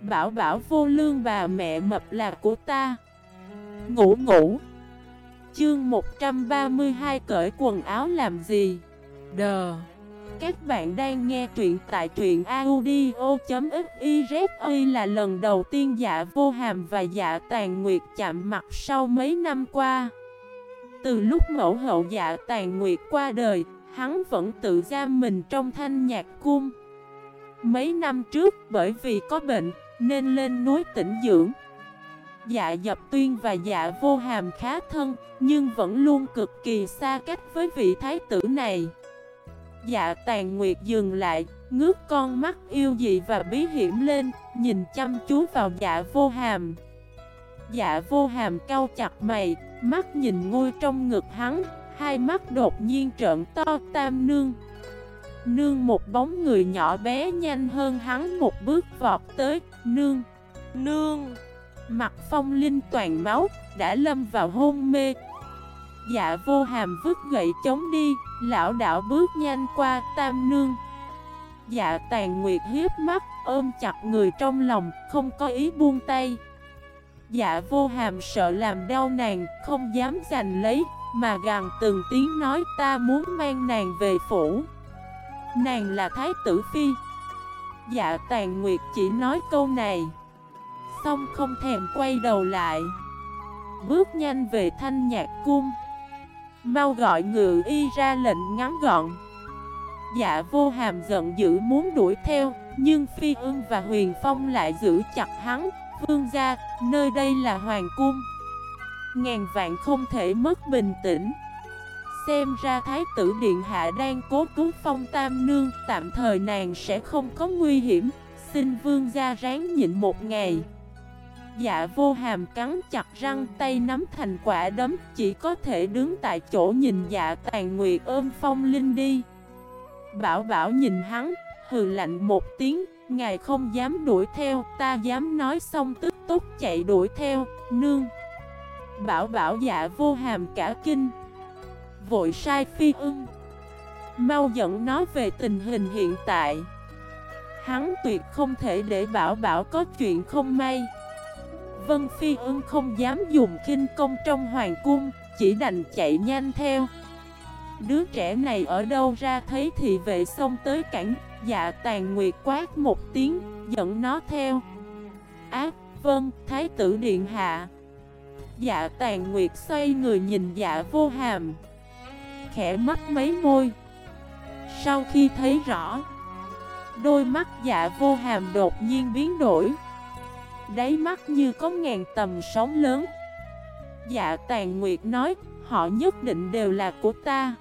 Bảo bảo vô lương bà mẹ mập là của ta. Ngủ ngủ. Chương 132 cởi quần áo làm gì? Đờ. Các bạn đang nghe truyện tại truyện audio.xyz là lần đầu tiên dạ vô hàm và dạ tàn nguyệt chạm mặt sau mấy năm qua. Từ lúc mẫu hậu dạ tàn nguyệt qua đời, Hắn vẫn tự giam mình trong thanh nhạc cung. Mấy năm trước, bởi vì có bệnh nên lên núi tỉnh dưỡng. Dạ dập tuyên và dạ vô hàm khá thân, Nhưng vẫn luôn cực kỳ xa cách với vị thái tử này. Dạ tàn nguyệt dừng lại, Ngước con mắt yêu dị và bí hiểm lên, Nhìn chăm chú vào dạ vô hàm. Dạ vô hàm cau chặt mày, Mắt nhìn ngôi trong ngực hắn, Hai mắt đột nhiên trợn to tam nương. Nương một bóng người nhỏ bé nhanh hơn hắn một bước vọt tới. Nương Nương. Mặt phong linh toàn máu Đã lâm vào hôn mê. Dạ vô hàm vứt gậy chống đi, Lão đảo bước nhanh qua tam nương. Dạ tàn nguyệt hiếp mắt, Ôm chặt người trong lòng, Không có ý buông tay. Dạ vô hàm sợ làm đau nàng, Không dám giành lấy, Mà gằn từng tiếng nói, ta muốn mang nàng về phủ. Nàng là thái tử phi. Dạ tàn nguyệt chỉ nói câu này. Xong không thèm quay đầu lại. Bước nhanh về thanh nhạc cung. Mau gọi ngự y ra lệnh ngắn gọn. Dạ vô hàm giận dữ muốn đuổi theo Nhưng Phi ưng và Huyền Phong lại giữ chặt hắn. Vương gia, nơi đây là Hoàng Cung. Ngàn vạn không thể mất bình tĩnh. Xem ra Thái tử Điện Hạ đang cố cứu phong tam nương, Tạm thời nàng sẽ không có nguy hiểm. Xin vương gia ráng nhịn một ngày. Dạ vô hàm cắn chặt răng, tay nắm thành quả đấm, Chỉ có thể đứng tại chỗ nhìn dạ tàn nguyệt ôm phong linh đi. Bảo bảo nhìn hắn, Hừ lạnh một tiếng, Ngài không dám đuổi theo, Ta dám nói xong tức tốc chạy đuổi theo, Nương. Bảo bảo dạ vô hàm cả kinh Vội sai phi ưng. Mau dẫn nó về tình hình hiện tại. Hắn tuyệt không thể để bảo bảo có chuyện không may. Vân Phi ưng không dám dùng kinh công trong hoàng cung, Chỉ đành chạy nhanh theo. Đứa trẻ này ở đâu ra thấy thì vệ xông tới cảnh Dạ tàn nguyệt quát một tiếng Dẫn nó theo. Ác vân thái tử điện hạ. Dạ tàn nguyệt xoay người nhìn dạ vô hàm. Khẽ mắt mấy môi. Sau khi thấy rõ, Đôi mắt dạ vô hàm đột nhiên biến đổi. Đáy mắt như có ngàn tầm sóng lớn. Dạ tàn nguyệt nói, Họ nhất định đều là của ta.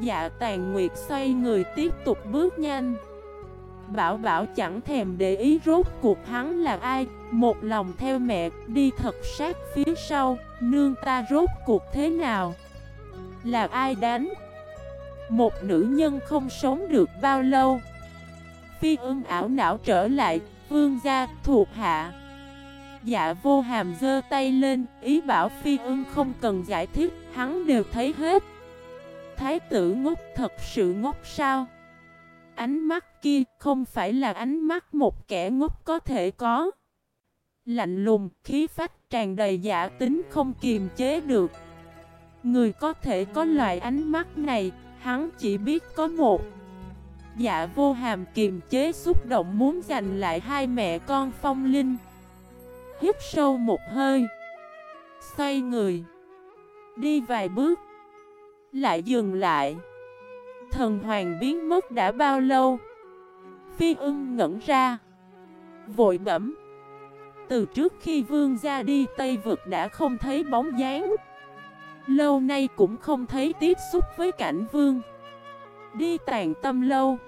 Dạ tàn nguyệt xoay người tiếp tục bước nhanh. Bảo bảo chẳng thèm để ý rốt cuộc hắn là ai, Một lòng theo mẹ, đi thật sát phía sau. Nương ta rốt cuộc thế nào? Là ai đánh? Một nữ nhân không sống được bao lâu. Phi ưng ảo não trở lại Vương gia thuộc hạ. Dạ vô hàm dơ tay lên Ý bảo phi ưng không cần giải thích Hắn đều thấy hết. Thái tử ngốc thật sự ngốc sao? Ánh mắt kia không phải là ánh mắt một kẻ ngốc có thể có. Lạnh lùng, khí phách tràn đầy giả tính không kiềm chế được. Người có thể có loại ánh mắt này, hắn chỉ biết có một. Dạ vô hàm kiềm chế xúc động muốn giành lại hai mẹ con phong linh. Hít sâu một hơi. Xoay người. Đi vài bước. Lại dừng lại. Thần hoàng biến mất đã bao lâu? Phi ưng ngẩn ra. Vội bẩm. Từ trước khi vương gia đi Tây Vực đã không thấy bóng dáng. Lâu nay cũng không thấy tiếp xúc với cảnh vương. Đi tàn tâm lâu.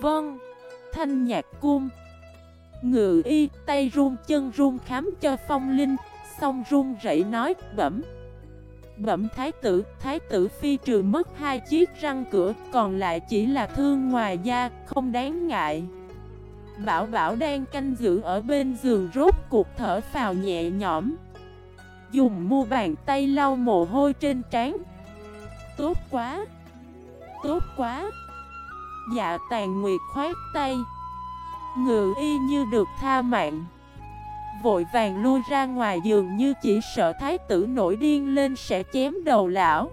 Vâng Thanh nhạc cung. Ngự y, tay run, chân run khám cho phong linh, Xong run rẩy nói, bẩm. Bẩm thái tử Thái tử phi trừ mất hai chiếc răng cửa, Còn lại chỉ là thương ngoài da, Không đáng ngại. Bảo bảo đang canh giữ ở bên giường rốt cuộc thở phào nhẹ nhõm. Dùng mu bàn tay lau mồ hôi trên trán. Tốt quá. Tốt quá. Dạ tàn nguyệt khoát tay. Ngự y như được tha mạng. Vội vàng lui ra ngoài giường như chỉ sợ thái tử nổi điên lên sẽ chém đầu lão.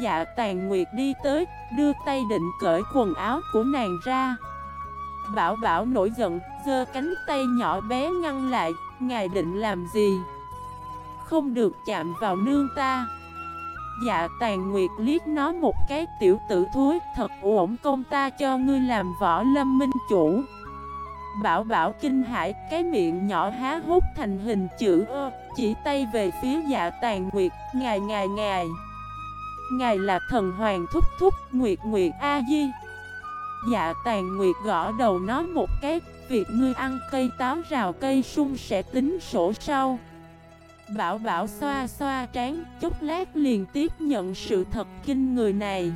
Dạ tàn nguyệt đi tới, Đưa tay định cởi quần áo của nàng ra. Bảo bảo nổi giận, giơ cánh tay nhỏ bé ngăn lại, Ngài định làm gì? Không được chạm vào nương ta. Dạ tàn nguyệt liếc nó một cái, tiểu tử thúi Thật ổn công ta cho ngươi làm võ lâm minh chủ. Bảo bảo kinh hãi, Cái miệng nhỏ há hút thành hình chữ ơ, Chỉ tay về phía dạ tàn nguyệt, Ngài ngài ngài. Ngài là thần hoàng thúc thúc, Nguyệt Nguyệt A-di Dạ tàn Nguyệt gõ đầu nó một cái, Việc ngươi ăn cây táo rào cây sung sẽ tính sổ sau. Bảo bảo xoa xoa trán, Chốc lát liền tiếp nhận sự thật kinh người này.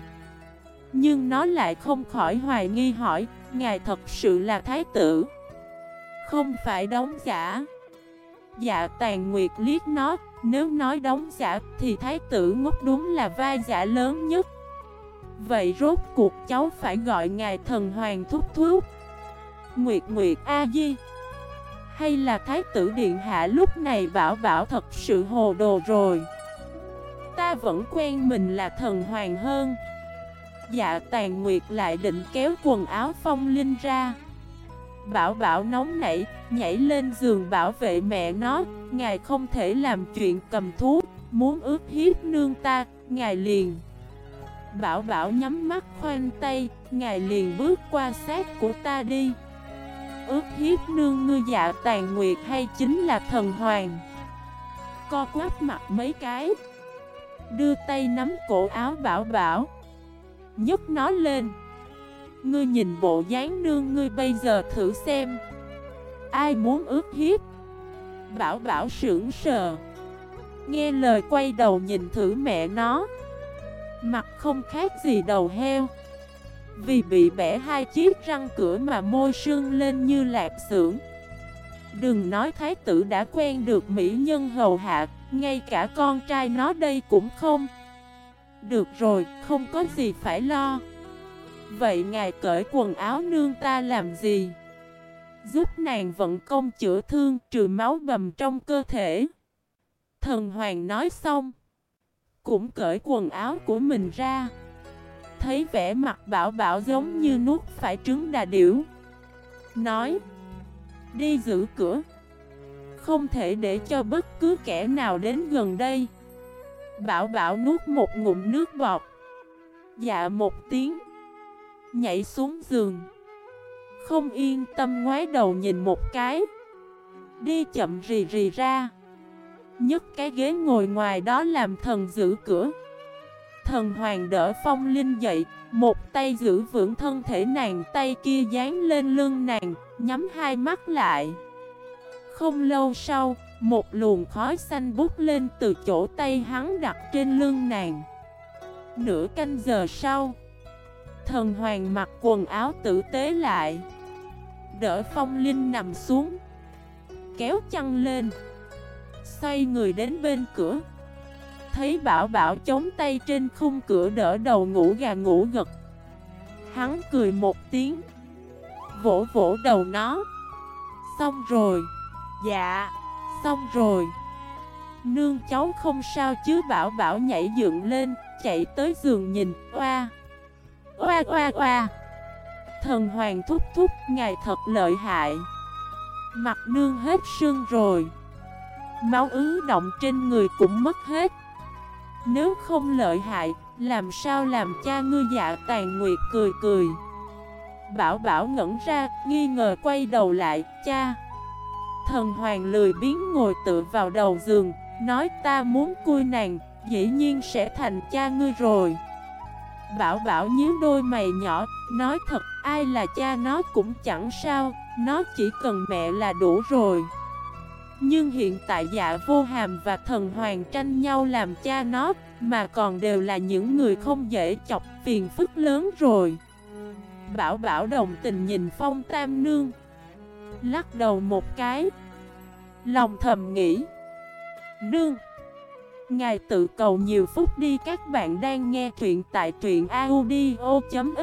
Nhưng nó lại không khỏi hoài nghi hỏi, Ngài thật sự là thái tử? Không phải đóng giả. Dạ tàn nguyệt liếc nó, Nếu nói đóng giả thì thái tử ngốc đúng là vai giả lớn nhất. Vậy rốt cuộc cháu phải gọi ngài thần hoàng thúc thúc. Nguyệt Nguyệt A-di hay là thái tử điện hạ lúc này bảo bảo thật sự hồ đồ rồi. Ta vẫn quen mình là thần hoàng hơn. Dạ tàn nguyệt lại định kéo quần áo phong linh ra. Bảo bảo nóng nảy, nhảy lên giường bảo vệ mẹ nó. Ngài không thể làm chuyện cầm thú Muốn ướt hiếp nương ta, ngài liền. Bảo bảo nhắm mắt khoanh tay Ngài liền bước qua sát của ta đi. Ước hiếp nương ngư dạ tàn nguyệt hay chính là thần hoàng. Co quắp mặt mấy cái. Đưa tay nắm cổ áo bảo bảo. Nhấc nó lên. Ngươi nhìn bộ dáng nương ngươi bây giờ thử xem. Ai muốn ước hiếp? Bảo bảo sưởng sờ. Nghe lời quay đầu nhìn thử mẹ nó. Mặt không khác gì đầu heo. Vì bị bẻ hai chiếc răng cửa mà môi sưng lên như lạc xưởng. Đừng nói thái tử đã quen được mỹ nhân hầu hạ Ngay cả con trai nó đây cũng không. Được rồi, không có gì phải lo. Vậy ngài cởi quần áo nương ta làm gì? Giúp nàng vận công chữa thương trừ máu bầm trong cơ thể. Thần hoàng nói xong cũng cởi quần áo của mình ra. Thấy vẻ mặt bảo bảo giống như nuốt phải trứng đà điểu. Nói, Đi giữ cửa. Không thể để cho bất cứ kẻ nào đến gần đây. Bảo bảo nuốt một ngụm nước bọt. Dạ một tiếng, Nhảy xuống giường. Không yên tâm ngoái đầu nhìn một cái. Đi chậm rì rì ra. Nhấc cái ghế ngồi ngoài đó làm thần giữ cửa. Thần hoàng đỡ phong linh dậy, Một tay giữ vững thân thể nàng, Tay kia dán lên lưng nàng, Nhắm hai mắt lại. Không lâu sau, Một luồng khói xanh bút lên từ chỗ tay hắn đặt trên lưng nàng. Nửa canh giờ sau, Thần hoàng mặc quần áo tử tế lại. Đỡ phong linh nằm xuống, Kéo chăn lên, Xoay người đến bên cửa. Thấy bảo bảo chống tay trên khung cửa đỡ đầu ngủ gà ngủ gật. Hắn cười một tiếng, Vỗ vỗ đầu nó. Xong rồi Dạ Xong rồi. Nương cháu không sao chứ, bảo bảo nhảy dựng lên, Chạy tới giường nhìn, Oa Oa oa oa. Thần hoàng thúc thúc, Ngài thật lợi hại. Mặt nương hết sưng rồi. Máu ứ động trên người cũng mất hết. Nếu không lợi hại, Làm sao làm cha ngươi dạ tàn nguyệt cười cười? Bảo bảo ngẩn ra, Nghi ngờ quay đầu lại, Cha. Thần hoàng lười biến ngồi tựa vào đầu giường, Nói ta muốn cui nàng, Dĩ nhiên sẽ thành cha ngươi rồi. Bảo bảo nhíu đôi mày nhỏ, Nói thật, ai là cha nó cũng chẳng sao, Nó chỉ cần mẹ là đủ rồi nhưng hiện tại dạ vô hàm và thần hoàng tranh nhau làm cha nó, Mà còn đều là những người không dễ chọc, phiền phức lớn rồi. Bảo bảo đồng tình nhìn phong tam nương. Lắc đầu một cái. Lòng thầm nghĩ. Nương, Ngài tự cầu nhiều phút đi, các bạn đang nghe truyện tại truyện audio.fif